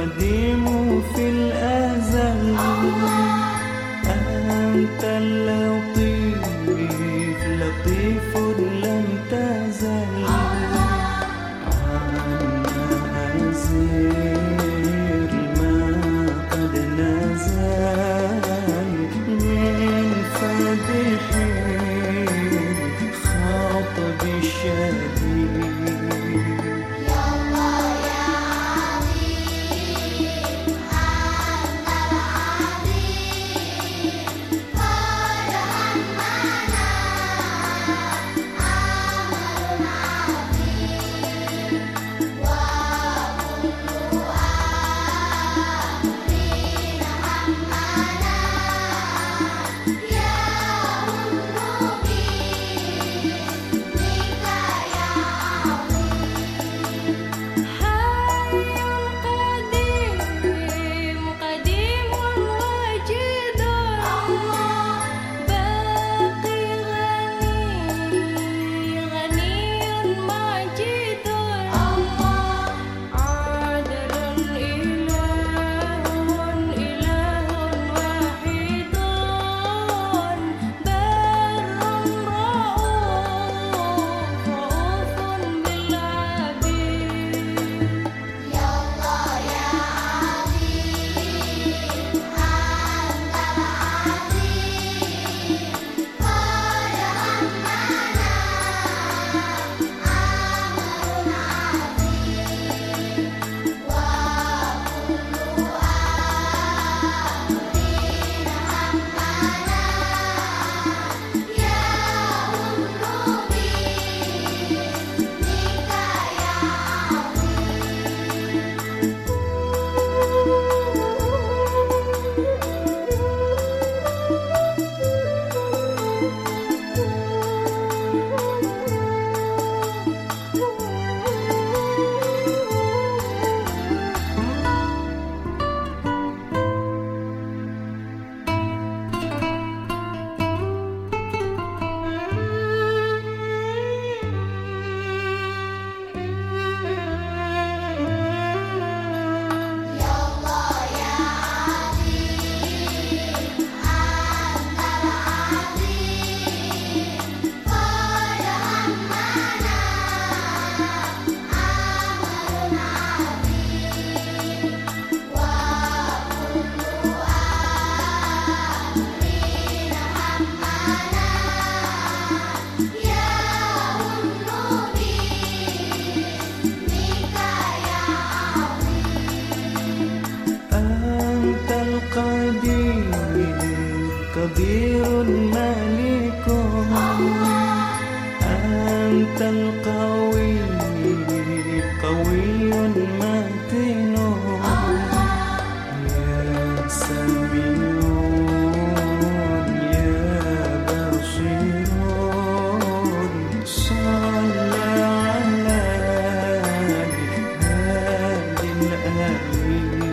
القديم في الأزل. أنت اللطيف لطيف لم تزل. عنا ما قد من خاطب قدير مالك أنت القوي قوي ماتن يا سميع يا بشير صل على هذه الأمين.